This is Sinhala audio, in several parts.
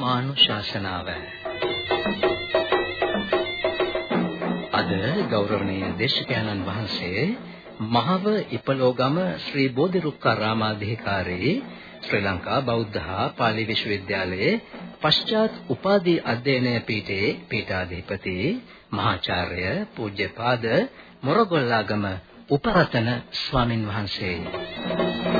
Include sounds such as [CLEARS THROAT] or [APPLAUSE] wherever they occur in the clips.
ධර්මානුශාසනාව. අද ගෞරවනීය දේශකයන්න් වහන්සේ මහව ඉපලෝගම ශ්‍රී බෝධිරුක්කාරාමාධිකාරී ශ්‍රී ලංකා බෞද්ධ හා පාලි විශ්වවිද්‍යාලයේ පශ්චාත් උපාධි අධ්‍යයන පීඨයේ පීඨාධිපති මහාචාර්ය පූජ්‍යපාද මොරගොල්ලාගම උපරතන ස්වාමින් වහන්සේ.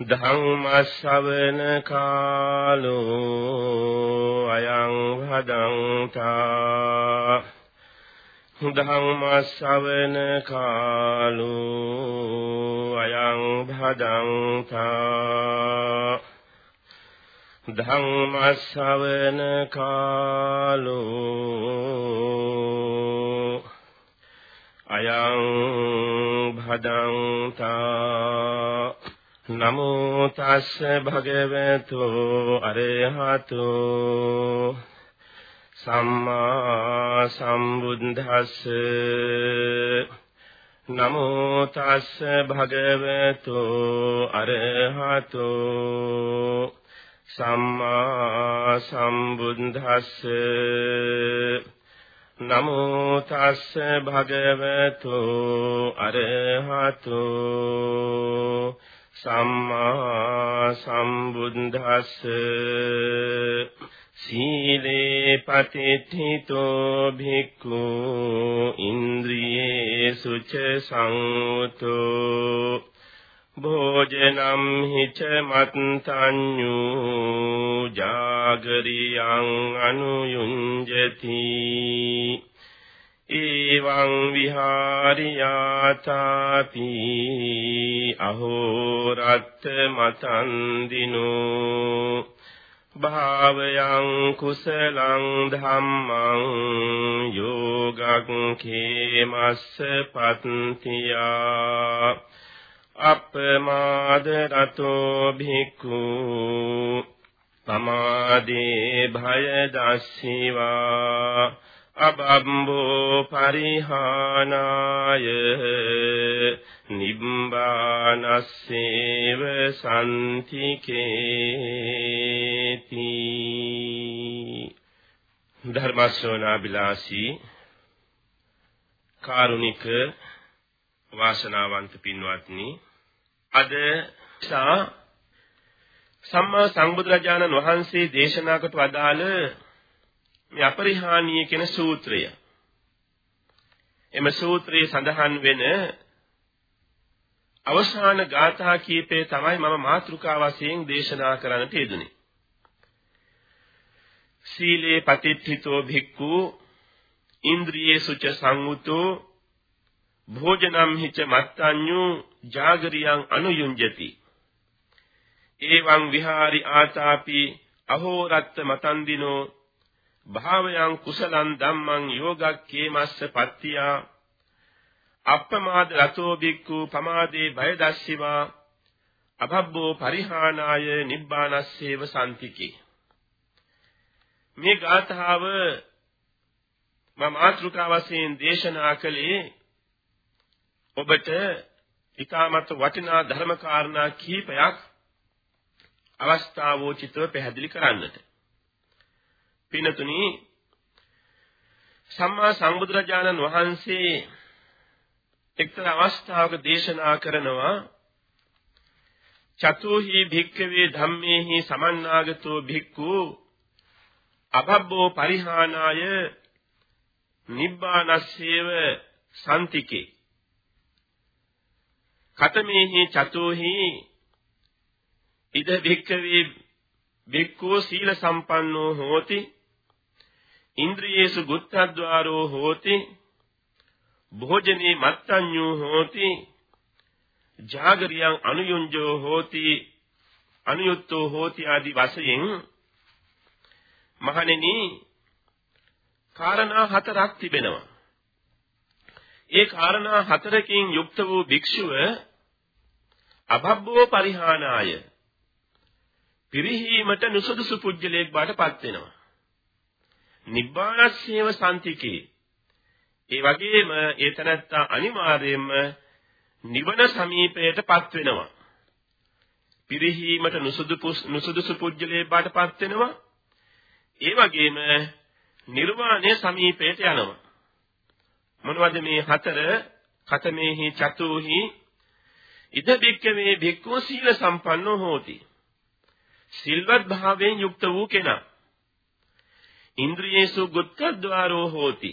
ධම්ම ශ්‍රවණ කාලෝ අයං භදංතා ධම්ම ශ්‍රවණ කාලෝ අයං භදංතා ධම්ම ශ්‍රවණ කාලෝ අයං භදංතා නමෝ තස්ස භගවතු අරහතෝ සම්මා සම්බුද්දස්ස නමෝ තස්ස භගවතු අරහතෝ සම්මා සම්බුද්දස්ස නමෝ තස්ස භගවතු අරහතෝ සම්මා සම්බුද්දස්ස සීලේ පතිත්ථිතෝ භික්ඛු ඉන්ද්‍රියේ සුච සංවතෝ භෝජනම් හිච මත්තඤ්ඤු ජාගරියං අනුයුඤ්ජති එවං විහාරියාතාපි අහෝරත්ත මතන් දිනෝ. භාවයං කුසලං ධම්මං යෝගං කේමස්ස පත්තියා. අප්පමාද රතෝ භික්ඛු පමාදේ භය දස්සීවා. අබම්බෝ පරිහානාය නිබ්බානස්සේව සම්තිකේති ධර්මස්සෝනාබිලාසී කාරුණික වාසනාවන්ත පින්වත්නි අද සා සම්මා සම්බුදුරජාණන් වහන්සේ දේශනා කොට වදාළ මේ අපරිහානීය කියන සූත්‍රය. එම සූත්‍රයේ සඳහන් වෙන අවසාන ගාථා කීපේ තමයි මම මාතෘකා වශයෙන් දේශනා කරන්නට යෙදුනේ. සීලේ පතිත්ථිතෝ භික්ඛු ඉන්ද්‍රියේ සුච සංවුතෝ භෝජනම් හිච මත්තඤ්ඤු ජාගරියං අනුයුඤ්ජති එවං විහාරි ආතාපි අහෝරත්ත මතන්දිනෝ භාවයන් කුසලං ධම්මං යෝගක්කේමස්ස පත්තියා। අප්පමාද රතෝ බික්ඛු පමාදේ බය දස්සිවා අභබ්බෝ පරිහානාය නිබ්බානස්සේව සම්තිකේ। මේ ගාථාව මම මාතෘකා වශයෙන් දේශනා කළේ ඔබට ඊටමත් වටිනා ධර්ම කාරණා කීපයක් අවස්ථාවෝචිතව පැහැදිලි කරන්නට। පිනතුනි සම්මා සම්බුදුරජාණන් වහන්සේ එක්තරා අවස්ථාවක දේශනා කරනවා චතුහි භික්ඛවේ ධම්මේහි සමන්නාගතෝ භික්ඛු අබබ්බෝ පරිහානාය නිබ්බානස්සේව සම්තිකේ කතමේහි චතුහි ඉද භික්ඛවේ භික්ඛු සීල සම්පන්නෝ හෝති ඉන්ද්‍රියේසු ගුත්තද්වාරෝ හෝති භෝජනේ මත්තඤ්ඤෝ හෝති ජාගරියං අනුයුඤ්ජෝ හෝති අනුයුක්තෝ හෝති ආදි වශයෙන් මහණෙනි කාරණා හතරක් තිබෙනවා. ඒ කාරණා හතරකින් යුක්ත වූ භික්ෂුව අභබ්බෝ පරිහානාය පිරිහීමට නුසුදුසු පුජ්‍යලයක් බාටපත් වෙනවා. නිබ්බානස්සේව සම්තිකේ ඒ වගේම ඒ තනත්තා අනිවාර්යයෙන්ම නිවන සමීපයටපත් වෙනවා. පිරිහීමට නුසුදුසු පුජ්‍යලයේ බාටපත් වෙනවා. ඒ වගේම නිර්වාණය සමීපයට යනවා. මොනවද මේ හතර? කතමේහි චතුහි ඉද බික්කමේ භික්ඛු සීල සම්පන්නෝ හෝති. සිල්වත් භාවයෙන් යුක්ත වූ කෙනා. ඉන්ද්‍රියේසු ගුත්තද්වාරෝ හෝති.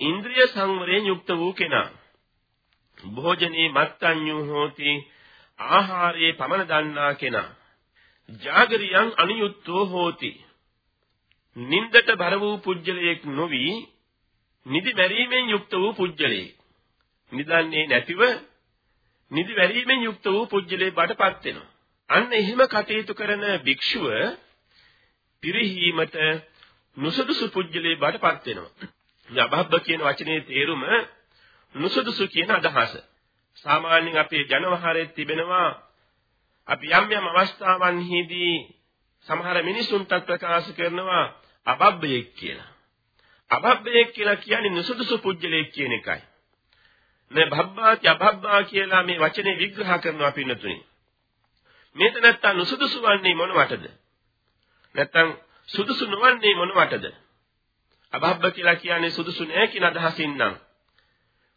ඉන්ද්‍රිය සංවරයෙන් යුක්ත වූ කෙනා. භෝජනේ මත්ඤ්ඤු හෝති. ආහාරයේ පමණ දන්නා කෙනා. ජාගරියං අනියුක්තෝ හෝති. නින්දට බර වූ පුජ්‍යලයක් නොවි නිදි මැරීමෙන් යුක්ත වූ පුජ්‍යලයක්. නිදන්නේ නැතිව නිදි වැරීමෙන් යුක්ත වූ පුජ්‍යලේ බඩපත් වෙනවා. අන්න එහෙම කටයුතු කරන භික්ෂුව පිරිහීමට නුසුදුසු පුජ්‍යලේ බඩපත් වෙනවා. යබබ්බ කියන වචනේ තේරුම නුසුදුසු කියන අදහස. සාමාන්‍යයෙන් අපේ ජනවහරේ තිබෙනවා අපි යම් යම් අවස්ථාවන්හිදී සමහර මිනිසුන්ට ප්‍රකාශ කරනවා අබබ්බයෙක් කියලා. අබබ්බයෙක් කියලා කියන්නේ නුසුදුසු පුජ්‍යලයක් කියන එකයි. මේ භබ්බාති අභබ්බා කියලා මේ වචනේ විග්‍රහ කරනවා පින්නතුනි. මේක නැත්තම් නුසුදුසු වන්නේ මොනවටද? නැත්තම් සුදුසු නොවන්නේ මොනවටද? අභබ්බ කියලා කියන්නේ සුදුසු නෑ කියන අදහසින් නම්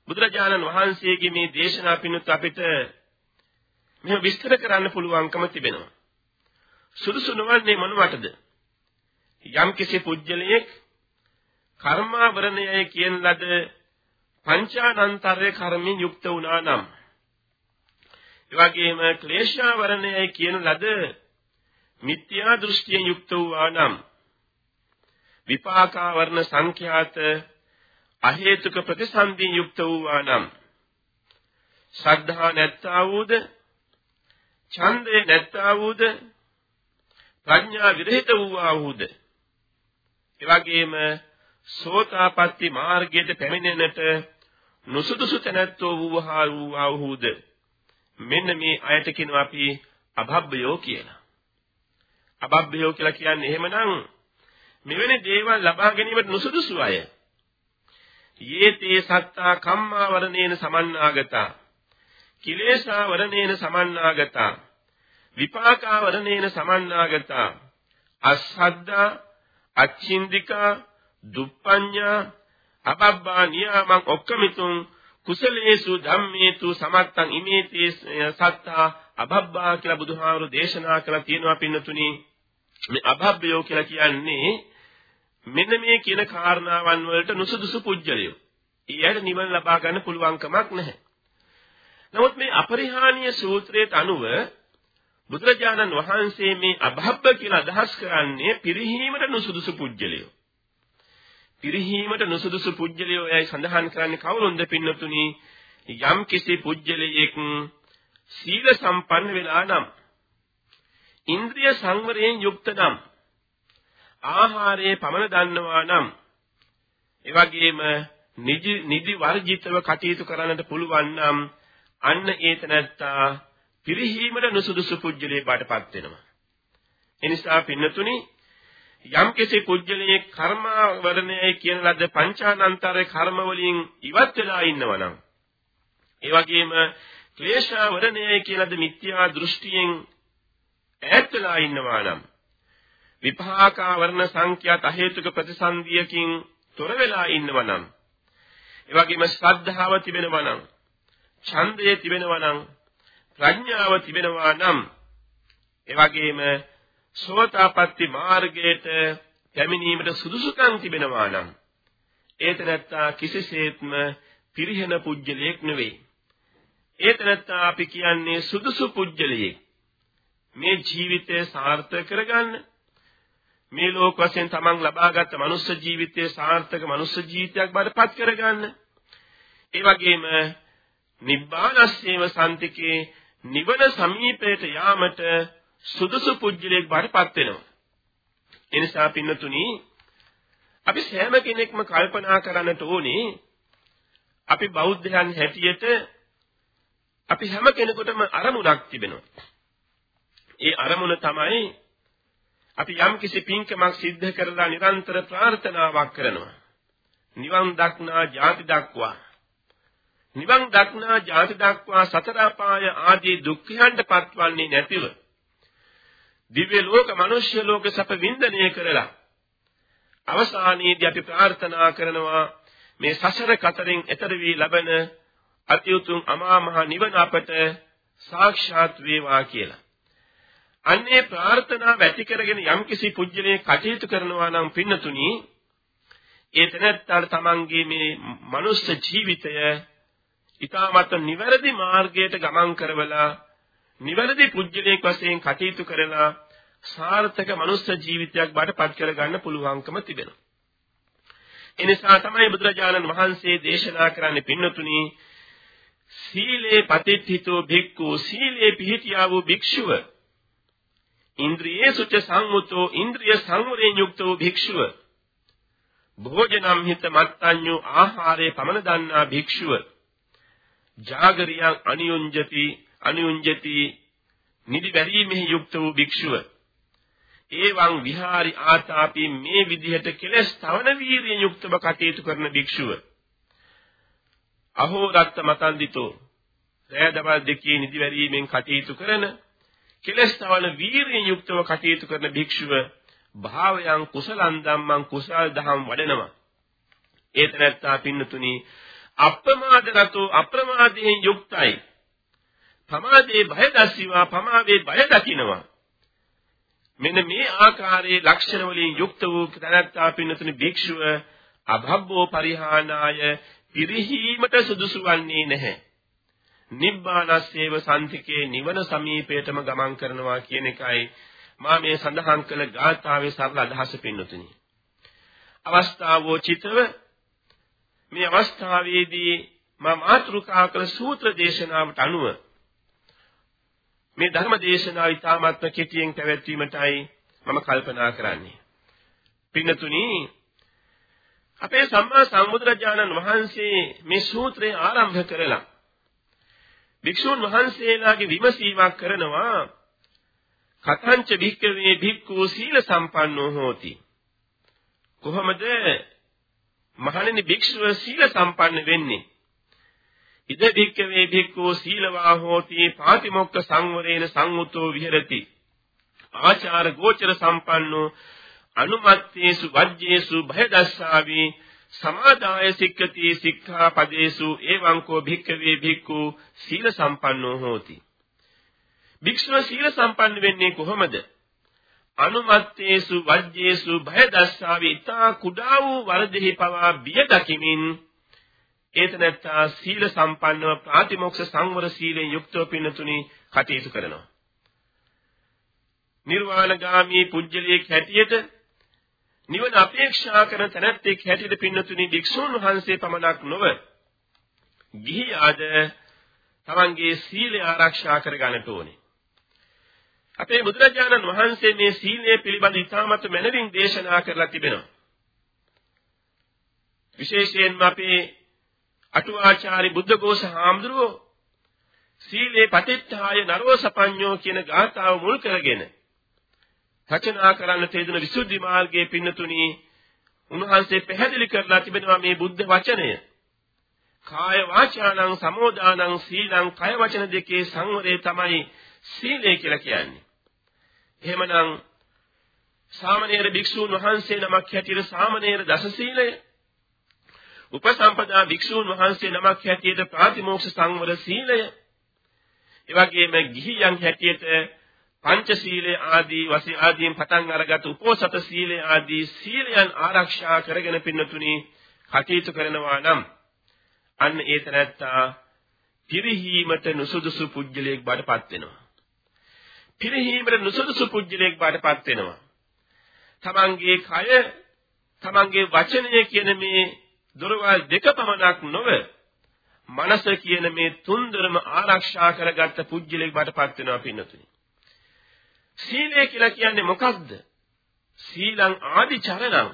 බුදුරජාණන් වහන්සේගේ මේ දේශනා පිණුත් අපිට මෙහෙම විස්තර කරන්න පුළුවන්කම තිබෙනවා. සුදුසු නොවන්නේ මොනවටද? යම් කිසි පුජ්‍යලයක් කර්මාවරණයයි කියන ලද පංචානන්තරේ කර්මෙන් යුක්ත වුණා නම් ඒ වගේම ක්ලේශාවරණයයි කියන ලද මිත්‍යා දෘෂ්ටියෙන් යුක්ත වූවා නම් විපාකාවරණ සංඛ්‍යාත අහේතුක ප්‍රතිසන්දියෙන් යුක්ත වූවා නම් ශ්‍රද්ධා නැත්තා වූද ඡන්දේ නැත්තා වූද ප්‍රඥා විරහිත වූවා වූද එවැගේම සෝතාපට්ටි මාර්ගයට පැමිණෙන්නට නුසුදුසු තැනැත්තෝ වූහා වූවා වූද මෙන්න මේ අයට කියනවා අපි අභබ්බයෝ කියලා. අභබ්බයෝ කියලා කියන්නේ එහෙමනම් මෙවැනි දේවල් ලබා ගැනීමට නුසුදුසු අය. යේතේ සත්තා කම්මා වරණේන සමන්නාගතා. කිලේශා වරණේන සමන්නාගතා. විපාකා වරණේන සමන්නාගතා. අස්සද්දා අච්චින්දිකා දුප්පඤ්ඤා අබබ්බා නියාමං ඔක්කමිතුං කුසලේසු ධම්මේතු සමත්තං ඉමේතේ සත්තා අබබ්බා කියලා බුදුහාමුදුරු දේශනා කළා තියෙනවා පින්නතුනි මේ අබබ්බයෝ කියලා කියන්නේ මෙන්න මේ කියන කාරණාවන් වලට නුසුදුසු පුජ්‍යලයෝ. ඊයට නිවන ලබා ගන්න පුළුවන් කමක් නැහැ. නමුත් මේ අපරිහානීය සූත්‍රයට අනුව බුදුරජාණන් වහන්සේ මේ අභබ්බ කියලා අදහස් කරන්නේ පිරිහීමට නුසුදුසු පුජ්‍යලයෝ. පිරිහීමට නුසුදුසු පුජ්‍යලයෝ යයි සඳහන් කරන්නේ කවුරුන්ද පින්නතුනි යම් කිසි පුජ්‍යලයෙක් සීල සම්පන්න වෙලා නම් ඉන්ද්‍රිය සංවරයෙන් යුක්ත නම් ආහාරයේ පමණ දන්නවා නම් එවැගේම නිදි නිදි වර්ජිතව කටයුතු කරන්නට පුළුවන් නම් අන්න ඒතනත්තා පිරිහීමට නුසුදුසු පුජ්‍යලේ බාටපත් වෙනවා. එනිසා පින්නතුනි යම් කිසි කුජලයේ කර්මවරණයයි කියන ලද පංචානන්තරේ කර්ම වලින් ඉවත් වෙලා ඉන්නවනම් ඒ වගේම ක්ලේශවරණයයි කියන ලද මිත්‍යා දෘෂ්ටියෙන් ඈත් වෙලා ඉන්නවා නම් විපාකා වර්ණ සංඛ්‍යාත හේතුක ප්‍රතිසන්දියකින් තොර වෙලා ඉන්නවා නම් ඒ වගේම ශ්‍රද්ධාව තිබෙනවා නම් ඡන්දය තිබෙනවා නම් ප්‍රඥාව තිබෙනවා නම් ඒ වගේම සෝතාපට්ටි මාර්ගයට පැමිණීමට සුදුසුකම් තිබෙනවා නම් ඒතනත්තා කිසිසේත්ම පිරිහෙන පුජ්‍යලයක් නෙවෙයි. ඒතනත්තා අපි කියන්නේ සුදුසු පුජ්‍යලයක්. මේ ජීවිතය සාර්ථක කරගන්න මේ ලෝක වශයෙන් තමන් ලබාගත් මනුස්ස ජීවිතයේ සාර්ථක මනුස්ස ජීවිතයක් බඩපත් කරගන්න. ඒ වගේම නිබ්බානස්සේව සම්තිකේ නිවන සමීපයට යාමට සුදුසු පුජ්‍යලයක් බාටපත් වෙනවා. එනිසා පින්නතුනි අපි සෑම කෙනෙක්ම කල්පනා කරන්නට ඕනේ අපි බෞද්ධයන් හැටියට අපි හැම කෙනෙකුටම අරමුණක් තිබෙනවා. ඒ අරමුණ තමයි අපි යම් කිසි පින්කමක් සිද්ධ කරලා නිරන්තර ප්‍රාර්ථනාවක් කරනවා. නිවන් දක්නා ජාති දක්වා නිවන් දක්නා ජාති දක්වා සතර අපාය ආදී දුක්ඛයන්ට පත්වන්නේ නැතිව දිව්‍ය ලෝක මනුෂ්‍ය ලෝක සැප වින්දනය කරලා අවසානයේදී අපි ප්‍රාර්ථනා කරනවා මේ සසර කතරින් එතර වී ලබන අති උතුම් අමා මහ නිවන අපට සාක්ෂාත් වේවා කියලා. අන්නේ ප්‍රාර්ථනා වැටි කරගෙන යම්කිසි පුජ්‍යලේ කටයුතු කරනවා නම් පින්නතුණි ඒ තැනැත්තාට තමන්ගේ මේ මනුස්ස ජීවිතය ඊටමත් නිවැරදි මාර්ගයට ගමන් කරවලා නිවැරදි පුජ්‍යලයක් වශයෙන් කටයුතු කරලා සාර්ථක මනුස්ස ජීවිතයක් බවට පත් කරගන්න පුළුවන්කම තිබෙනවා. එනිසා තමයි බුදුරජාණන් වහන්සේ දේශනා කරන්නේ පින්නතුණි සීලේ පතිත්ථිතෝ භික්ඛු සීලේ පිහිටියා වූ භික්ෂුව ඉන්ද්‍රියේසුච සංවුතෝ ඉන්ද්‍රිය සංවරයෙන් යුක්තෝ භික්ෂුව. භෝජනම් හිත මත්ඤ්ඤු ආහාරේ පමන දන්නා භික්ෂුව. ජාගරියං අනියුඤ්ජති අනියුඤ්ජති නිදි බැරීමෙහි යුක්ත වූ භික්ෂුව. ඒවං විහාරි ආතාපි මේ විදිහට කෙලස් තවන වීරිය යුක්තව කටයුතු කරන භික්ෂුව. අහෝ රත්ත මතන්දිතෝ රෑ දවල් දෙකේ නිදි වැරීමෙන් කටයුතු කරන කෙලස් තවන වීරිය යුක්තව කටයුතු කරන භික්ෂුව භාවයන් කුසලං ධම්මං කුසල් දහම් වඩනවා. ඒතරත්තා පින්නතුනි අප්‍රමාදගතෝ අප්‍රමාදයෙන් යුක්තයි. පමාදේ බය දැස්විවා පමාවේ බය දකින්නවා මෙන්න මේ ආකාරයේ ලක්ෂණ වලින් යුක්ත වූ තනත්තා පින්නතුනි භික්ෂුව අභබ්බෝ පරිහානාය පිරිහීමට සුදුසු වන්නේ නැහැ. නිබ්බානස්සේව සම්තිකේ නිවන සමීපයටම ගමන් කරනවා කියන එකයි මා මේ සඳහන් කළ ගාථාවේ සරල අදහස පින්නතුනි. අවස්ථාවෝ චිතව මේ අවස්ථාවේදී මා මාතෘකා කළ සූත්‍ර දේශනාවට අනුව මේ ධර්ම දේශනාව ඉතාමත්ම කෙටියෙන් පැවැත්වීමටයි මම කල්පනා කරන්නේ. පින්නතුනි අපේ සම්මා සම්බුදුරජාණන් වහන්සේ මේ සූත්‍රය ආරම්භ කරලා භික්ෂුන් වහන්සේලාගේ විමසීමක් කරනවා කතංච භික්ඛවේ භික්ඛු සීල සම්පන්නෝ හෝති. කොහොමද මහණෙනි භික්ෂුව සීල සම්පන්න වෙන්නේ? ඉද භික්ඛවේ භික්ඛු සීලවා හෝති පාතිමොක්ඛ සංවරේන සංඋතෝ විහෙරති. ආචාර ගෝචර සම්පන්නෝ අනුමත්තේසු වජ්ජේසු භයදස්සාවි සමාදාය සික්කති සික්ඛාපදේසු එවං කෝ භික්ඛවේ භික්ඛු සීල සම්පන්නෝ හෝති. භික්ෂුව සීල සම්පන්න වෙන්නේ කොහොමද? අනුමත්තේසු වජ්ජේසු භයදස්සාවි ඊතා කුඩා වූ වරදෙහි පවා බිය දකිමින් ඒතනත්තා සීල සම්පන්නව ප්‍රාතිමොක්ෂ සංවර සීලෙන් යුක්තව පින්නතුනි කටයුතු කරනවා. නිර්වාණගාමී පුජ්‍යලයක් හැටියට නිවන අපේක්ෂා කරන තැනැත්තෙක් හැටියට පින්නතුනි භික්ෂුන් වහන්සේ පමණක් නොව ගිහියාද තමන්ගේ සීලය ආරක්ෂා කර ගන්නට ඕනේ. අපේ බුදුරජාණන් වහන්සේ මේ සීලය පිළිබඳ ඉතාමත් මැනවින් දේශනා කරලා තිබෙනවා. විශේෂයෙන්ම අපේ අටුවාචාරි බුද්ධඝෝෂ හාමුදුරුවෝ සීලේ පතිත්තාය නරෝ සපඤ්ඤෝ කියන ගාථාව මුල් කරගෙන රචනා කරන්න තේදෙන විසුද්ධි මාර්ගයේ පින්නතුණි උන්වහන්සේ පැහැදිලි කරලා තිබෙනවා මේ බුද්ධ වචනය. කාය වාචානං සමෝදානං සීලං කය වචන දෙකේ සංවරය තමයි සීලය කියලා කියන්නේ. එහෙමනම් සාමණේර භික්ෂූන් වහන්සේ නමක් හැටියට සාමණේර දස සීලය උපසම්පදා භික්ෂූන් වහන්සේ නමක් හැටියට ප්‍රාතිමෝක්ෂ සංවර සීලය එවැගේම ගිහියන් හැටියට පංචශීලයේ ආදී වශයෙන් ආදීන් පටන් අරගත් උපෝසත සීලය ආදී සීලයන් ආරක්ෂා කරගෙන පින්නතුනි කටයුතු කරනවා නම් අන්න ඒ තැනැත්තා පිරිහීමට නුසුදුසු පුජ්‍යලයක් බාටපත් වෙනවා. පිරිහීමට නුසුදුසු පුජ්‍යලයක් බාටපත් වෙනවා. තමන්ගේ කය තමන්ගේ වචනය කියන මේ දොරවල් දෙක පමණක් නොව මනස කියන මේ තුන්දරම ආරක්ෂා කරගත්ත පුජ්‍යලයක් බාටපත් වෙනවා පින්නතුනි. සීලය කියලා කියන්නේ මොකක්ද? සීලං ආදි චරණං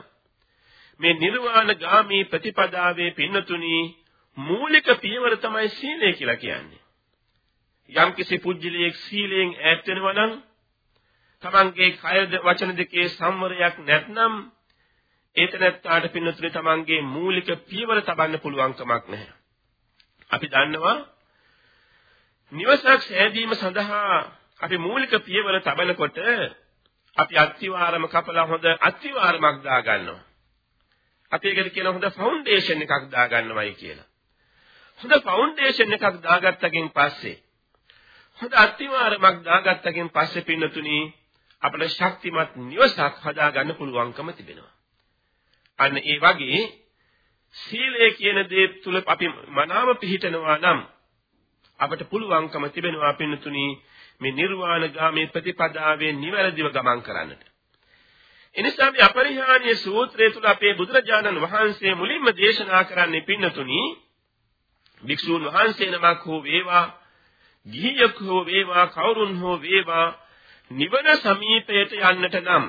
මේ නිර්වාණ ගාමී ප්‍රතිපදාවේ පින්නතුනි මූලික පියවර තමයි සීලය කියලා කියන්නේ. යම්කිසි පුජ්‍යලියෙක් සීලයෙන් ඈත් වෙනවා නම් තමන්ගේ කය වචන දෙකේ සංවරයක් නැත්නම් ඒතනත්තාට පින්නතුනේ තමන්ගේ මූලික පියවර තබන්න පුළුවන් කමක් නැහැ. අපි දන්නවා නිවසක් සෑදීම සඳහා අපි මූලික පියවර තබනකොට අපි අත්තිවාරම කපලා හොඳ අත්තිවාරමක් දා ගන්නවා. අපි ඒකට කියන හොඳ ෆවුන්ඩේෂන් එකක් දා ගන්නවයි කියලා. හොඳ ෆවුන්ඩේෂන් එකක් දාගත්තකින් පස්සේ හොඳ අත්තිවාරමක් දාගත්තකින් පස්සේ පින්නතුණි අපිට ශක්තිමත් නිවසක් හදාගන්න පුළුවන්කම තිබෙනවා. අන්න ඒ වගේ සීලය කියන දේ තුල අපි මනාව පිළිටනවා නම් අපට පුළුවන්කම තිබෙනවා පින්නතුණි මේ නිර්වාණගාමී ප්‍රතිපදාවේ නිවැරදිව ගමන් කරන්නට. එනිසා මේ අපරිහානීය සූත්‍රය තුල අපේ බුදුරජාණන් වහන්සේ මුලින්ම දේශනා කරන්නේ පින්නතුණි භික්ෂූන් වහන්සේ නමක් හෝ වේවා ගිහියෙක් හෝ වේවා කවුරුන් හෝ වේවා නිවන සමීපයට යන්නට නම්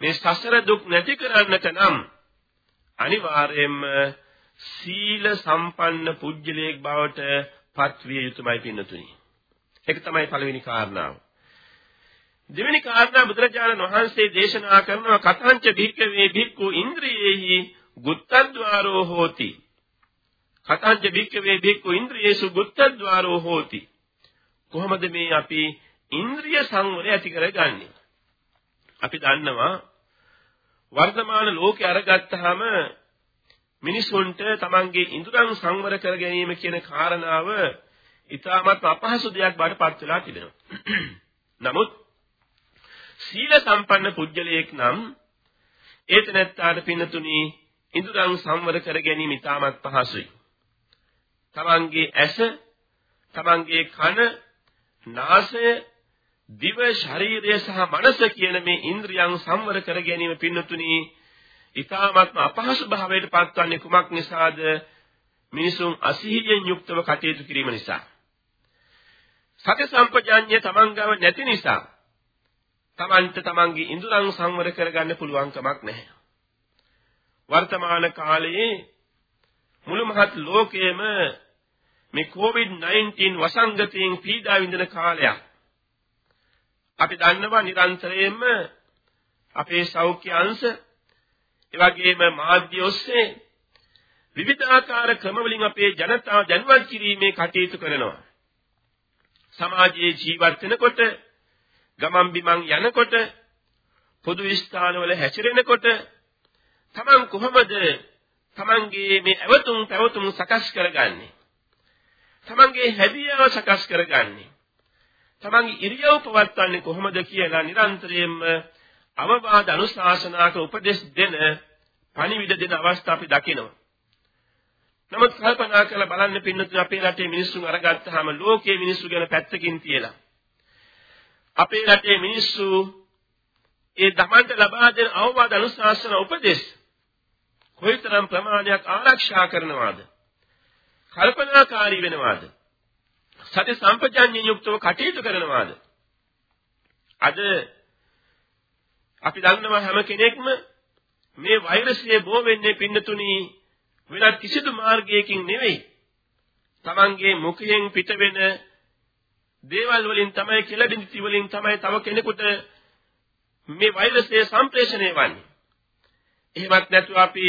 මේ සසර දුක් නැති කරන්නට නම් අනිවාර්යයෙන්ම සීල සම්පන්න පුජ්‍යලයක් බවට පත්විය යුතුමයි පින්නතුනි. ඒක තමයි පළවෙනි කාරණාව. දෙවෙනි කාරණා බුදුරජාණන් වහන්සේ දේශනා කරනවා කතංච භික්කවේ භික්ඛු ඉන්ද්‍රියෙහි ගුත්තද්වාරෝ හෝති. කතංච භික්කවේ භික්ඛු ඉන්ද්‍රියේසු ගුත්තද්වාරෝ හෝති. කොහොමද මේ අපි ඉන්ද්‍රිය සංවරය ඇති කරගන්නේ? අපි දන්නවා වර්තමාන ලෝකේ අරගත්තාම මිනිසුන්ට තමන්ගේ ඉන්ද්‍රයන් සංවර කර ගැනීම කියන කාරණාව ඉතාමත් අපහසු දෙයක් බවට පත් වෙලා තිබෙනවා. නමුත් සීල සම්පන්න පුජ්‍යලයක් නම් ඒතනත්තාට පින්නතුණි ඉන්ද්‍රයන් සංවර කර ගැනීම ඉතාමත් පහසුයි. තමන්ගේ ඇස, තමන්ගේ කන, නාසය, දිව, ශරීරය සහ මනස කියන මේ ඉන්ද්‍රියන් සංවර කර ගැනීම පින්නතුණි ඊ타ත්ම අපහසු භාවයට පත්වන්නේ කුමක් නිසාද? මිනිසුන් අසිහියෙන් යුක්තව කටයුතු කිරීම නිසා. සති සම්පජාඤ්ඤය තමන් ගාව නැති නිසා තමන්ට තමන්ගේ ඉන්ද්‍රයන් සංවර කරගන්න පුළුවන් කමක් නැහැ. වර්තමාන කාලයේ මුළු මහත් ලෝකයේම මේ COVID-19 වසංගතයෙන් පීඩා විඳින කාලයක්. අපි දන්නවා නිරන්තරයෙන්ම අපේ සෞඛ්‍ය අංශ එවැගේම මාධ්‍ය ඔස්සේ විවිධාකාර ක්‍රමවලින් අපේ ජනතාව දැනුවත් කිරීමේ කටයුතු කරනවා. සමාජයේ ජීවත් වෙනකොට, ගමන් බිමන් යනකොට, පොදු ස්ථානවල හැසිරෙනකොට තමන් කොහොමද තමන්ගේ මේ අවතුම් පැවතුම් සකස් කරගන්නේ? තමන්ගේ හැදියාව සකස් කරගන්නේ? තමන්ගේ ඉරියව් පවත්වන්නේ කොහොමද කියලා නිරන්තරයෙන්ම අවවාද අනුශාසනාක උපදෙස් දෙන පණිවිඩ දෙන අවස්ථා අපි දකිනවා. නමුත් කල්පනා කරලා බලන්න පින්නතුන් අපේ රටේ මිනිස්සුන් අරගත්තාම ලෝකයේ මිනිස්සු ගැන පැත්තකින් තියලා. අපේ රටේ මිනිස්සු ඒ ධමන්ට ලබා දෙන අවවාද අනුශාසන උපදෙස් කොයිතරම් ප්‍රමාණයක් ආරක්ෂා කරනවාද? කල්පනාකාරී වෙනවාද? සති සම්පජාඤ්ඤ යුක්තව කටයුතු කරනවාද? අද අපි දන්නවා හැම කෙනෙක්ම මේ වෛරසය බෝ වෙන්නේ පින්නතුණි වෙනත් කිසිදු මාර්ගයකින් නෙවෙයි. Tamange මුඛයෙන් පිට වෙන දේවල් වලින් තමයි කෙලබින්ති වලින් තමයි තව කෙනෙකුට මේ වෛරසය සම්ප්‍රේෂණය වන්නේ. එහෙමත් නැතුව අපි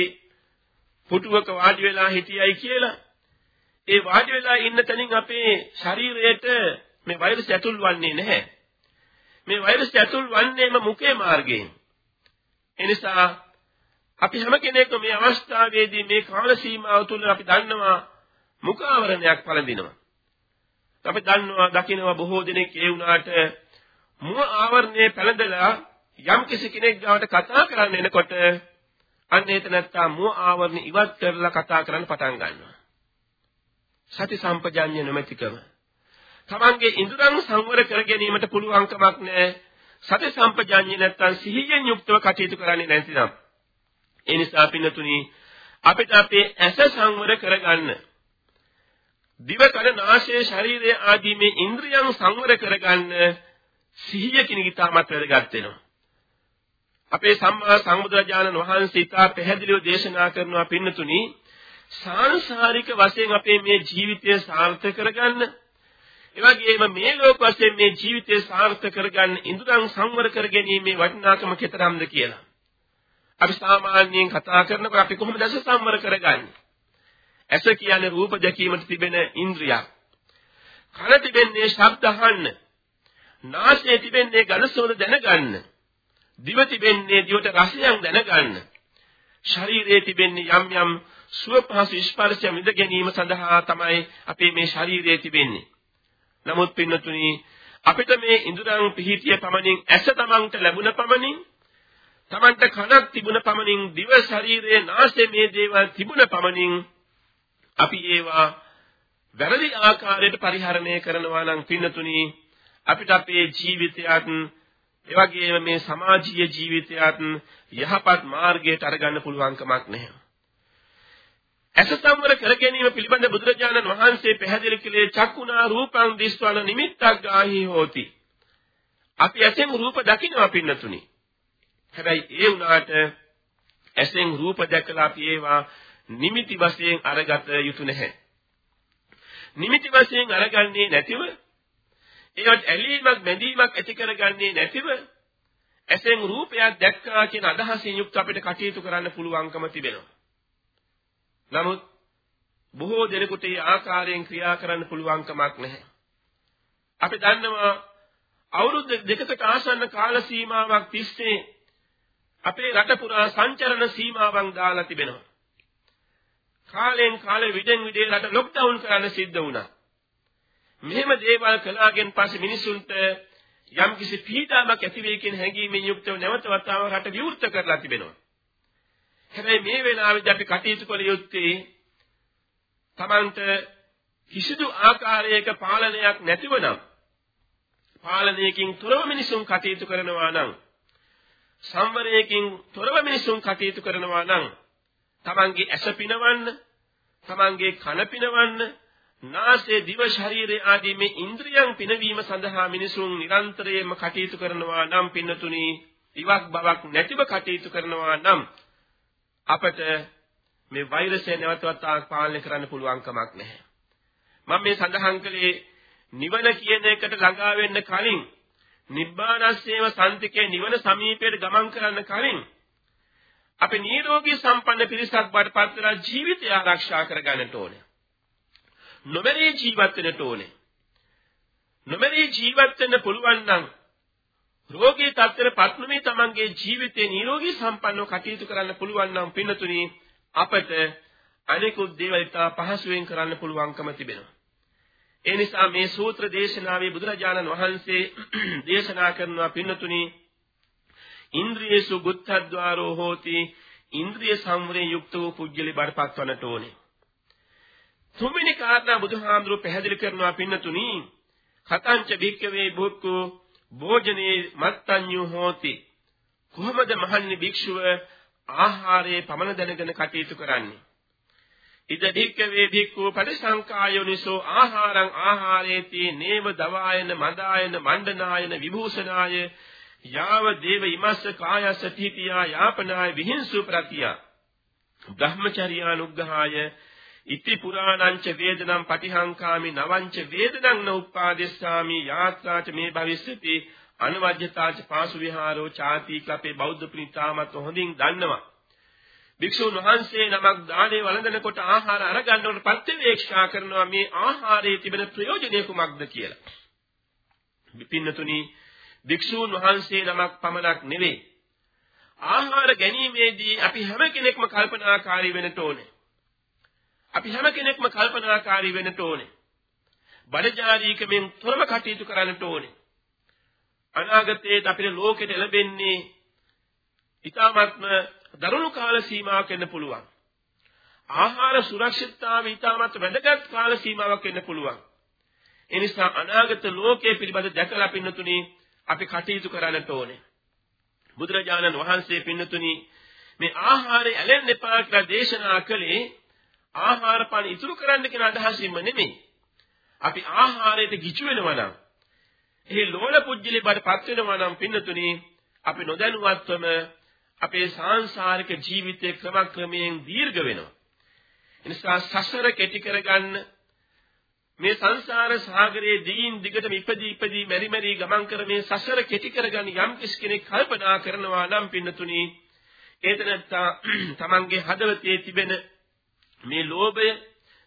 පුටුවක වාඩි වෙලා හිටියයි කියලා ඒ වාඩි වෙලා ඉන්න තැනින් අපේ ශරීරයට මේ වෛරස් ඇතුල් වන්නේ නැහැ. මේ වෛරස් ඇතුල් වන්නේම මුඛේ මාර්ගයෙන්. එනිසා අපි හැම කෙනෙක්ම මේ අවස්ථාවේදී මේ කාල සීමාව තුළ අපි දන්නවා මුඛ ආවරණයක් පළඳිනවා. අපි දන්නවා දකිනවා බොහෝ දෙනෙක් ඒ වුණාට මුව ආවරණය පළඳලා යම් කිසි කෙනෙක් ගාවට කතා කරන්න එනකොට අන්න ඒත නැත්තා මුව ආවරණ ඉවත් කරලා කතා කරන්න පටන් ගන්නවා. සති සම්පජාඤ්ඤ නොමැතිකම තමන්ගේ ඉන්ද්‍රයන් සංවර කර ගැනීමට පුළුවන් කමක් නැහැ. සති සම්පජාඤ්ඤය නැත්තම් සිහියෙන් යුක්තව කටයුතු කරන්නේ නැතිනම්. ඒ නිසා පින්නතුනි අපිට අපේ ඇස සංවර කරගන්න දිව කන නාසය ශරීරය ආදී මේ ඉන්ද්‍රියන් සංවර කරගන්න සිහිය කිනිගිතාමත් වැදගත් වෙනවා. අපේ සම්මා සම්බුදුරජාණන් වහන්සේ ඉතා පැහැදිලිව දේශනා කරනවා පින්නතුනි සාංශාරික වශයෙන් අපේ මේ ජීවිතය සාර්ථක කරගන්න එවැගේම මේ ලෝක වශයෙන් මේ ජීවිතය සාර්ථක කරගන්න ඉඳුරන් සංවර කරගැනීමේ වටිනාකම කෙතරම්ද කියලා. අපි සාමාන්‍යයෙන් කතා කරනකොට අපි කොහොමද ඇස සංවර කරගන්නේ? ඇස කියන්නේ රූප දැකීමට තිබෙන ඉන්ද්‍රියක්. කන තිබෙන්නේ ශබ්ද අහන්න. නාසය තිබෙන්නේ ගඳ සුවඳ දැනගන්න. දිව තිබෙන්නේ දිවට රසයන් දැනගන්න. ශරීරයේ තිබෙන්නේ යම් යම් සුව පහසු ස්පර්ශය මිද ගැනීම සඳහා තමයි අපේ මේ ශරීරයේ තිබෙන්නේ. නමුත් පින්නතුනි අපිට මේ ඉඳුරන් පිහිටිය පමණින් ඇස තමන්ට ලැබුණ පමණින් තමන්ට කනක් තිබුණ පමණින් දිව ශරීරයේ නාසය මේ දේවල් තිබුණ පමණින් අපි ඒවා වැරදි ආකාරයට පරිහරණය කරනවා නම් පින්නතුනි අපිට අපේ ජීවිතයත් එවැගේම මේ සමාජීය ජීවිතයත් යහපත් මාර්ගයට අරගන්න පුළුවන් කමක් නැහැ. ඇස සම්වර කර ගැනීම පිළිබඳ බුදුරජාණන් වහන්සේ පැහැදිලි කළේ චක්කුණා රූපං දිස්වන නිමිත්තක් ගාහි හෝති. අපි ඇසෙන් රූප දකිනවා පින්නතුනි. හැබැයි ඒ වුණාට ඇසෙන් රූප දැකලා අපි ඒවා නිමිති වශයෙන් අරගත යුතු නැහැ. නිමිති වශයෙන් අරගන්නේ නැතිව ඒවත් ඇලීමක් බැඳීමක් ඇති කරගන්නේ නැතිව ඇසෙන් රූපයක් දැක්කා කියන අදහසින් යුක්ත අපිට කටයුතු කරන්න පුළුවන්කම තිබෙනවා. නමුත් බොහෝ දෙනෙකුට මේ ආකාරයෙන් ක්‍රියා කරන්න පුළුවන් කමක් නැහැ. අපි දන්නවා අවුරුදු දෙකකට ආසන්න කාල සීමාවක් තිස්සේ අපේ රට පුරා සංචරණ සීමාවන් දාලා තිබෙනවා. කාලෙන් කාලෙ විදෙන් විදේ රට ලොක්ඩවුන් කරන්න සිද්ධ වුණා. මෙහෙම දේවල් කළාගෙන් පස්සේ මිනිසුන්ට යම් කිසි පීඩාවක් ඇති වෙයි කියන හැඟීමෙන් යුක්තව නැවත වතාවක් රට විවෘත කරලා තිබෙනවා. හැබැයි මේ වෙලාවේදී අපි කටයුතු කළ යුත්තේ Tamanට කිසිදු ආකාරයක පාලනයක් නැතිව නම් පාලනයකින් තොරව මිනිසුන් කටයුතු කරනවා නම් සංවරයකින් තොරව මිනිසුන් කටයුතු කරනවා නම් Tamanගේ ඇස පිනවන්න Tamanගේ කන පිනවන්න නාසය දිව ශරීරය ආදී මේ ඉන්ද්‍රියන් පිනවීම සඳහා මිනිසුන් නිරන්තරයෙන්ම කටයුතු කරනවා නම් පින්නතුනි ඉවක් බවක් නැතිව කටයුතු කරනවා නම් අපට මේ වෛරසය නැවතවත් පාලනය කරන්න පුළුවන් කමක් නැහැ. මම මේ සඳහන් කළේ නිවන කියන එකට ළඟා වෙන්න කලින් නිබ්බානස්සේව සම්තිකේ නිවන සමීපයට ගමන් කරන්න කලින් අපි නිරෝගී සම්පන්න පිරිසක් බවට පත් වෙලා ජීවිතය ආරක්ෂා කරගන්නට ඕනේ. නොමරී ජීවත් වෙන්නට ඕනේ. නොමරී ජීවත් වෙන්න පුළුවන් නම් රෝගී තත්ත්වයටපත් නොවී තමන්ගේ ජීවිතේ නිරෝගී සම්පන්නව කටයුතු කරන්න පුළුවන් නම් පින්නතුනි අපට අනිකුත් දේවල් ඉතා පහසුවෙන් කරන්න පුළුවන්කම තිබෙනවා. ඒ නිසා මේ සූත්‍ර දේශනාවේ බුදුරජාණන් වහන්සේ [CLEARS THROAT] දේශනා කරනවා පින්නතුනි ඉන්ද්‍රියසු ගුත්තද්වාරෝ හෝති ඉන්ද්‍රිය සංවරයෙන් යුක්ත වූ පුජ්‍යලි බඩපත් වන්නට ඕනේ. තුන්වෙනි කාරණා බුදුහාමුදුරුවෝ පැහැදිලි කරනවා පින්නතුනි කතංච භික්කවේ භුක්ඛු භෝජනේ මත්තඤ්ඤු හෝති කොහොමද මහන්නේ භික්ෂුව ආහාරයේ පමණ දැනගෙන කටයුතු කරන්නේ ඉද භික්කවේ භික්ඛු පරිසංකායෝනිසෝ ආහාරං ආහාරේති නේව දවායන මදායන මණ්ඩනායන විභූෂනාය යාව දේව ඉමස්ස කායස්ස තීතියා යාපනාය විහිංසු ප්‍රතියා. බ්‍රහ්මචර්යානුග්‍රහාය ඉති පුරාණංච වේදනම් පටිහංකාමි නවංච වේදනං නඋප්පාදෙස්සාමි යාත්‍රාච මේ භවිස්සති අනවජ්‍යතාච පාසු විහාරෝ ചാති කපේ බෞද්ධ ප්‍රීතාමත් හොඳින් දන්නවා. භික්ෂුන් වහන්සේ නමක් දානේ වළඳනකොට ආහාර අරගන්නකොට ප්‍රත්‍යවේක්ෂා කරනවා මේ ආහාරයේ තිබෙන ප්‍රයෝජනය කුමක්ද කියලා. විපින්නතුනි භික්ෂුන් වහන්සේ නමක් පමණක් නෙවෙයි. ආහාර ගැනීමේදී අපි හැම කෙනෙක්ම කල්පනාකාරී වෙන්නට ඕනේ. අපි හැම කෙනෙක්ම කල්පනාකාරී වෙන්නට ඕනේ. බඩජාරීකමෙන් තොරව කටයුතු කරන්නට ඕනේ. අනාගතයේ අපේ ලෝකෙට ලැබෙන්නේ ඊ타ත්ම දරුණු කාල සීමාවක් වෙන්න පුළුවන්. ආහාර සුරක්ෂිතතාවය ඊටමත් වැදගත් කාල සීමාවක් වෙන්න පුළුවන්. ඒ නිසා අනාගත ලෝකයේ පිළිබඳ දැකලා පින්නතුනි අපි කටයුතු කරන්නට ඕනේ. බුදුරජාණන් වහන්සේ පින්නතුනි මේ ආහාරය ඇලෙන්න එපා කියලා දේශනා කළේ ආහාර පාන ඉතුරු කරන්න කියන අදහසින්ම නෙමෙයි. අපි ආහාරයට ගිජු වෙනවා නම්, ඒ ලෝල පුජ්‍යලි බඩපත් වෙනවා නම් පින්නතුනි අපි නොදැනුවත්වම අපේ සාංශාරික ජීවිතේ ක්‍රමක්‍රමයෙන් දීර්ඝ වෙනවා. එනිසා සසර කෙටි කරගන්න මේ සංසාර සාගරයේ දිගින් දිගටම ඉපදී ඉපදී මෙරි මෙරි ගමන් කර මේ සසර කෙටි කරගන්න යම් කෙනෙක් කල්පනා කරනවා නම් පින්නතුනි ඒතනත්තා [CLEARS THROAT] තමන්ගේ හදවතේ තිබෙන මේ ලෝභය,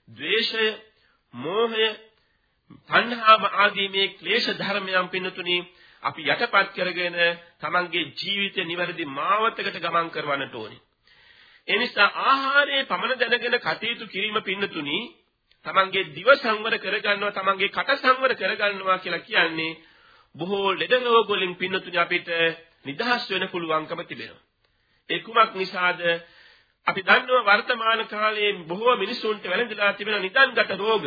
ద్వේෂය, මෝහය, තණ්හාව ආදී මේ ක්ලේශ ධර්මයන් පින්නතුනි අපි යටපත් කරගෙන තමන්ගේ ජීවිතය නිවැරදි මාවතකට ගමන් කරවන්නට ඕනේ. ඒ නිසා ආහාරයේ පමණ දැනගෙන කටයුතු කිරීම පින්නතුනි තමන්ගේ දිව සංවර කරගන්නවා තමන්ගේ කට සංවර කරගන්නවා කියලා කියන්නේ බොහෝ ලෙඩ රෝග වලින් පින්නතුනි අපිට නිදහස් වෙන්න පුළුවන්කම තිබෙනවා. ඒ කුමක් නිසාද? අපි දන්නවා වර්තමාන කාලයේ බොහෝ මිනිසුන්ට වැළඳලා තිබෙන නිදන්ගත රෝග.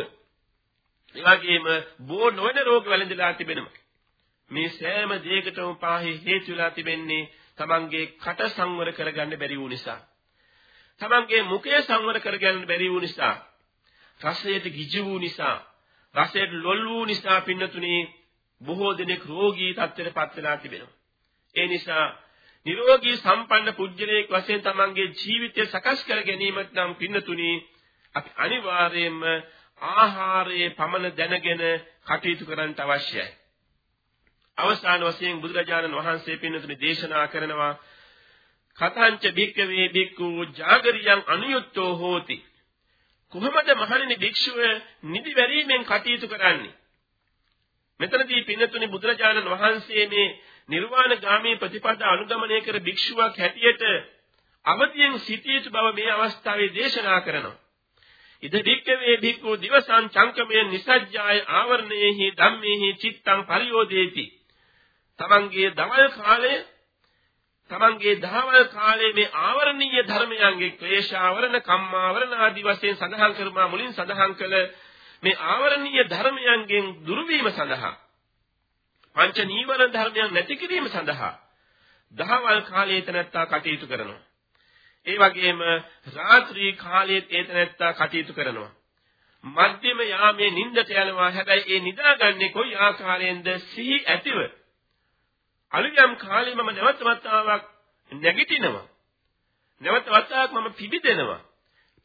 ඒ වගේම බෝ නොවන රෝග වැළඳලා තිබෙනවා. මේ සෑම දෙයකටම පාහේ හේතු වෙලා තිබෙන්නේ තමන්ගේ කට සංවර කරගන්න බැරි වූ නිසා. තමන්ගේ මුඛය සංවර කරගන්න බැරි වූ නිසා. රසයට ගිජු වූ නිසා, රසයට ලොල් වූ නිසා පින්නතුනේ බොහෝ දෙනෙක් රෝගී තත්ත්වයට පත් වෙලා තිබෙනවා. ඒ නිසා නිරෝගී සම්පන්න පුජ්‍යලයක් වශයෙන් තමන්ගේ ජීවිතය සකස් කර ගැනීමත් නම් පින්නතුනි අපි අනිවාර්යයෙන්ම ආහාරයේ පමණ දැනගෙන කටයුතු කරන්න අවශ්‍යයි. අවසාන වශයෙන් බුදුරජාණන් වහන්සේ පින්නතුනි දේශනා කරනවා කතංච භික්කවේ භික්ඛු ජාගරියං අනුයුක්තෝ හෝති කොහොමද මහණෙනි භික්ෂුව නිදි වැරීමෙන් කටයුතු කරන්නේ මෙතනදී පින්නතුනි බුදුරජාණන් වහන්සේ මේ නිර්වාණ ගාමී ප්‍රතිපදා අනුගමනය කර භික්ෂුවක් හැටියට අවදියෙන් සිටිය යුතු බව මේ අවස්ථාවේ දේශනා කරනවා. ඉද භික්කවේ භික්ඛු දිවසං චංකමේ නිසජ්ජාය ආවරණේහි ධම්මේහි චිත්තං පරියෝදේති. තමන්ගේ දවල් කාලය තමන්ගේ දහවල් කාලයේ මේ ආවරණීය ධර්මයන්ගේ ක්ලේශාවරණ කම්මාවරණ ආදී වශයෙන් සඳහන් කරමා මුලින් සඳහන් කළ මේ ආවරණීය ධර්මයන්ගෙන් දුර්වීම සඳහා පංච නීවරණ ධර්මයන් නැති කිරීම සඳහා දහවල් කාලයේ තනත්තා කටයුතු කරනවා. ඒ වගේම රාත්‍රී කාලයේ ඒතනත්තා කටයුතු කරනවා. මධ්‍යම යාමේ නිින්දට යනවා. හැබැයි ඒ නිදාගන්නේ කොයි ආකාරයෙන්ද සිහි ඇතිව. අලුයම් කාලේ මම නැවත වතාවක් නැගිටිනවා. නැවත වතාවක් මම පිබිදෙනවා.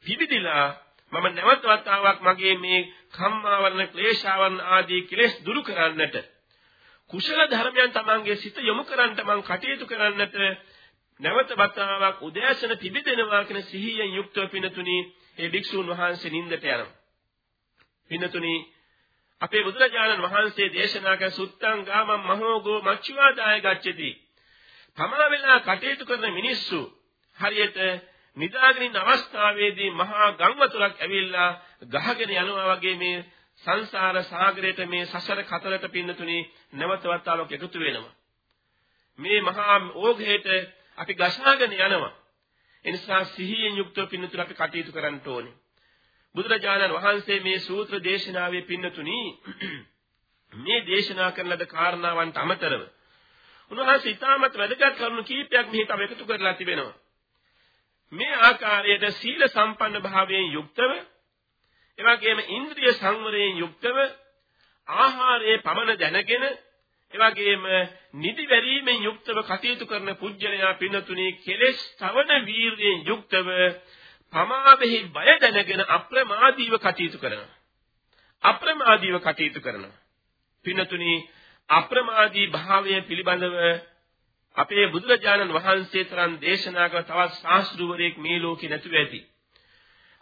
පිබිදිලා මම නැවත වතාවක් මගේ මේ කම්මාවරණ ක්ලේශාවරණ ආදී කෙලෙස් දුරු කරන්නට කුසල ධර්මයන් තමන්ගේ සිත යොමු කරන්නට මං කටයුතු කරන්නට නැවත වතාවක් උදෑසන පිබිදෙනවා කියන සිහියෙන් යුක්තව පිනතුනි ඒ භික්ෂුන් වහන්සේ නින්දට යනවා. පිනතුනි අපේ බුදුරජාණන් වහන්සේ දේශනා කළ සුත්තං ගාමං මහෝගෝ මච්චුවාදාය ගච්ඡති. තමා වෙලා කටයුතු කරන මිනිස්සු හරියට නිදාගෙන ඉන්න අවස්ථාවේදී මහා ගම් වතුරක් ඇවිල්ලා ගහගෙන යනවා වගේ මේ සංසාර සාගරයට මේ සසර කතරට පින්නතුනි නැවත වතාවක් එකතු වෙනවා. මේ මහා ඕඝයට අපි ගසාගෙන යනවා. ඒ නිසා සිහියෙන් යුක්තව පින්නතුනි අපි කටයුතු කරන්න ඕනේ. බුදුරජාණන් වහන්සේ මේ සූත්‍ර දේශනාවේ පින්නතුනි මේ දේශනා කරන ලද කාරණාවන්ට අමතරව උන්වහන්සේ ඊටමත් වැදගත් කරුණු කීපයක් මෙහි තව එකතු කරලා තිබෙනවා. මේ ආකාරයට සීල සම්පන්න භාවයෙන් යුක්තව එවැගේම ඉන්ද්‍රිය සංවරයෙන් යුක්තව ආහාරයේ පමණ දැනගෙන එවැගේම නිදි වැරීමෙන් යුක්තව කටයුතු කරන පුජ්‍යලයා පින්නතුණී කෙලෙස් තවන වීර්යයෙන් යුක්තව පමාවෙහි බය දැනගෙන අප්‍රමාදීව කටයුතු කරනවා. අප්‍රමාදීව කටයුතු කරනවා. පින්නතුණී අප්‍රමාදී භාවය පිළිබඳව අපේ බුදුරජාණන් වහන්සේ තරම් දේශනා කළ තවත් ශාස්ත්‍රවරයෙක් මේ ලෝකේ නැතුව ඇති.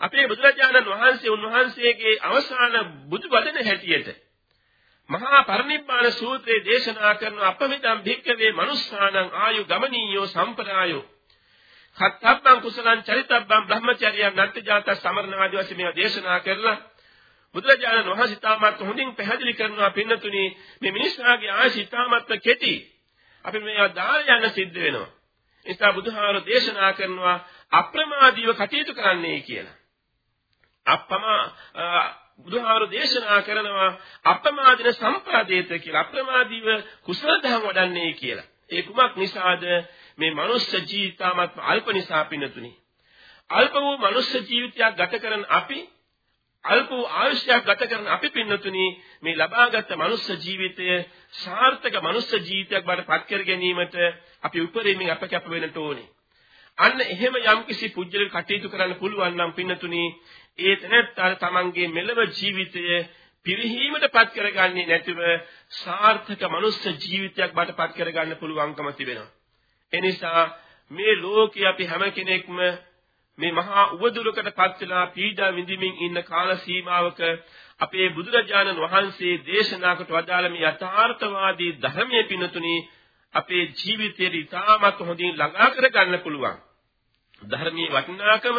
අපේ බුදුරජාණන් වහන්සේ උන්වහන්සේගේ අවසාන බුදු වදන හැටියට මහා පරිනිබ්බාන සූත්‍රයේ දේශනා කරන අපමිතම් භික්කවේ මනුස්සානං ආයු ගමනීයෝ සම්ප්‍රායෝ කත්තබ්බං කුසලං චරිතබ්බං බ්‍රහ්මචර්යං නත්ත්‍ජාත සමරණ ආදී වශයෙන් මේවා දේශනා කරලා බුදුරජාණන් වහන්සේ තාමත් හොඳින් පැහැදිලි කරනවා පින්නතුනි මේ මිනිස්සාගේ ආශි තාමත් කෙටි. අපි මේවා දාල යන්න සිද්ධ වෙනවා. ඒ නිසා බුදුහාර දේශනා කරනවා අප්‍රමාදීව කටයුතු කරන්නයි කියලා. අප්පමා බුදුහාරු දේශනා කරනවා අප්‍රමාදින සම්පාදේත කියලා. අප්‍රමාදීව කුසල දහම් වඩන්නේ කියලා. ඒ කුමක් නිසාද? මේ මනුෂ්‍ය ජීවිතාමත් අල්ප නිසා පිනතුනි. අල්ප වූ මනුෂ්‍ය ජීවිතයක් ගත කරන අපි අල්ප වූ ආයුෂයක් ගත කරන අපි පින්නතුනි මේ ලබාගත් මනුෂ්‍ය ජීවිතය සාර්ථක මනුෂ්‍ය ජීවිතයක් බවට පත් කර ගැනීමට අපි උපරිමයෙන් අප කැප වෙන්නට ඕනේ. අන්න එහෙම යම්කිසි පුජ්‍යල කටයුතු කරන්න පුළුවන් නම් පින්නතුනි ඒ තැනත්තාර තමන්ගේ මෙලව ජීවිතය පිරිහීමටපත් කරගන්නේ නැතිව සාර්ථක මනුස්ස ජීවිතයක් බාටපත් කරගන්න පුළුවන්කම තිබෙනවා. එනිසා මේ ලෝකේ අපි හැම කෙනෙක්ම මේ මහා උවදුරකටපත් වෙලා පීඩා විඳින්මින් ඉන්න කාල සීමාවක අපේ බුදුරජාණන් වහන්සේ දේශනා කොට වදාළ මේ යථාර්ථවාදී ධර්මයේ පිනතුනි අපේ ජීවිතයේ ඉතාමත් හොඳින් ළඟා කරගන්න පුළුවන්. ධර්මයේ වටිනාකම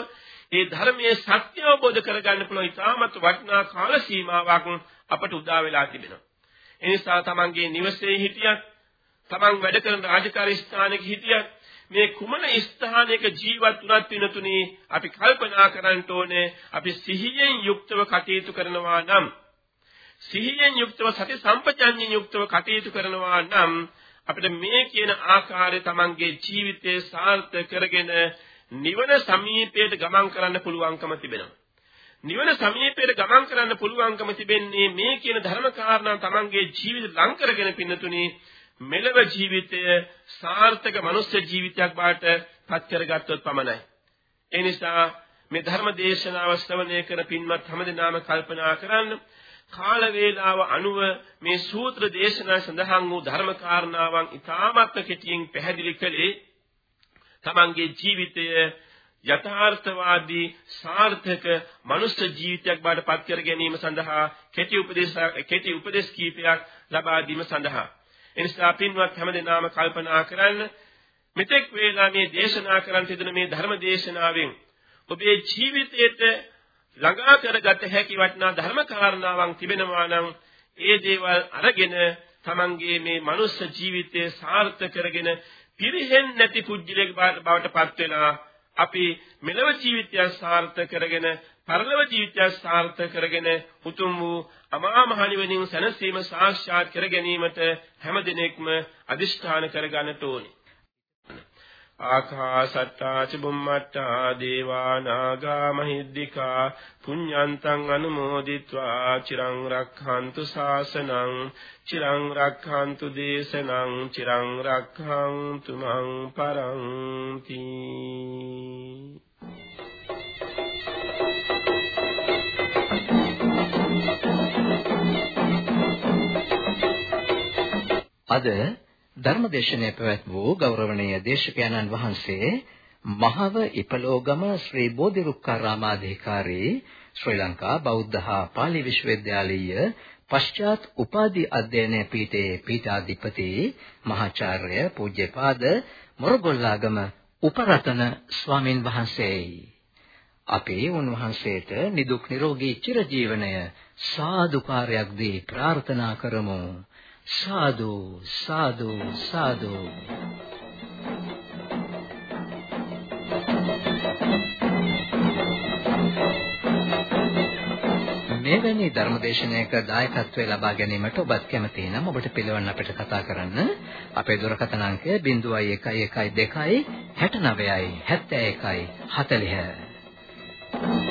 ඒ ධර්මයේ සත්‍ය අවබෝධ කරගන්න පුළුවන් ඉතාමත් වටිනා කාල සීමාවක් අපට උදා වෙලා තිබෙනවා. ඒ නිසා තමන්ගේ නිවසේ හිටියත්, තමන් වැඩ කරන රාජකාරී ස්ථානයක හිටියත් මේ කුමන ස්ථානයක ජීවත් වුණත් වෙනතුනේ අපි කල්පනා කරන්න ඕනේ අපි සිහියෙන් යුක්තව කටයුතු කරනවා නම් සිහියෙන් යුක්තව සති සම්පජඤ්ඤයෙන් යුක්තව කටයුතු කරනවා නම් අපිට මේ කියන ආකාරය තමන්ගේ ජීවිතේ සාර්ථක කරගෙන නිවන සමීපයට ගමන් කරන්න පුළුවන්කම තිබෙනවා. නිවන සමීපයට ගමන් කරන්න පුළුවන්කම තිබෙන්නේ මේ කියන ධර්ම කාරණා තමන්ගේ ජීවිත ලං කරගෙන පින්නතුනේ මෙලව ජීවිතය සාර්ථක මනුස්ස ජීවිතයක් බවට පත් කරගත්තොත් පමණයි. ඒ නිසා මේ ධර්ම දේශනාව ශ්‍රවණය කර පින්වත් හැමදෙනාම කල්පනා කරන්න කාල වේලාව අනුව මේ සූත්‍ර දේශනා සඳහන් වූ ධර්ම කාරණාවන් ඉතාමත් කෙටියෙන් පැහැදිලි කළේ තමන්ගේ ජීවිතය යථාර්ථවාදී සාර්ථක මනුෂ්‍ය ජීවිතයක් බවට පත් කර ගැනීම සඳහා කෙටි උපදේශ කෙටි උපදේශ කීපයක් ලබා දීම සඳහා එනිසා පින්වත් හැමදෙනාම කල්පනා කරන්න මෙතෙක් වේලා මේ දේශනා කරන් තිබෙන මේ ධර්ම දේශනාවෙන් ඔබේ ජීවිතයට ළඟා කරගත හැකි වටිනා ධර්ම කාරණාවන් තිබෙනවා නම් ඒ දේවල් අරගෙන තමන්ගේ මේ මනුස්ස ජීවිතය සාර්ථක කරගෙන පිරිහෙන්නේ නැති පුජ්‍යලයක බවට පත් වෙලා අපි මෙලව ජීවිතය සාර්ථක කරගෙන පරලොව ජීවිතය සාර්ථක කරගෙන උතුම් වූ අමා මහ නිවනින් සැනසීම සාක්ෂාත් කර ගැනීමට හැමදිනෙකම අදිෂ්ඨාන කරගන්නට ඕනේ. ආකාසට්ටා චුම්මට්ටා දේවා නාග මහිද්దికා පුඤ්ඤන්තං අනුමෝදිත්වා චිරං රක්ඛන්තු ශාසනං චිරං රක්ඛන්තු දේශනං චිරං රක්ඛන්තු මං පරන්ති අද ධර්මදේශනය පැවැත් වූ ගෞරවනීය දේශකයන්න් වහන්සේ මහව ඉපලෝගම ශ්‍රී බෝධිරුක්කාරාමාධිකාරී ශ්‍රී ලංකා බෞද්ධ හා පාලි විශ්වවිද්‍යාලීය පශ්චාත් උපාධි අධ්‍යයන පීඨයේ පීඨාධිපති මහාචාර්ය පූජ්‍යපාද මොරගොල්ලාගම උපරතන ස්වාමින් වහන්සේයි. අපේ උන්වහන්සේට නිදුක් නිරෝගී චිරජීවනය සාදුකාරයක් දී ප්‍රාර්ථනා කරමු. සාදු සාදු සාදු. මෙවැනි ධර්මදේශනයක දායකත්වය ලබා ගැනීමට ඔබත් කැමති නම් ඔබට පිළිවන් අපිට කතා කරන්න. අපේ දුරකථන අංකය 0112 69යි 71යි 40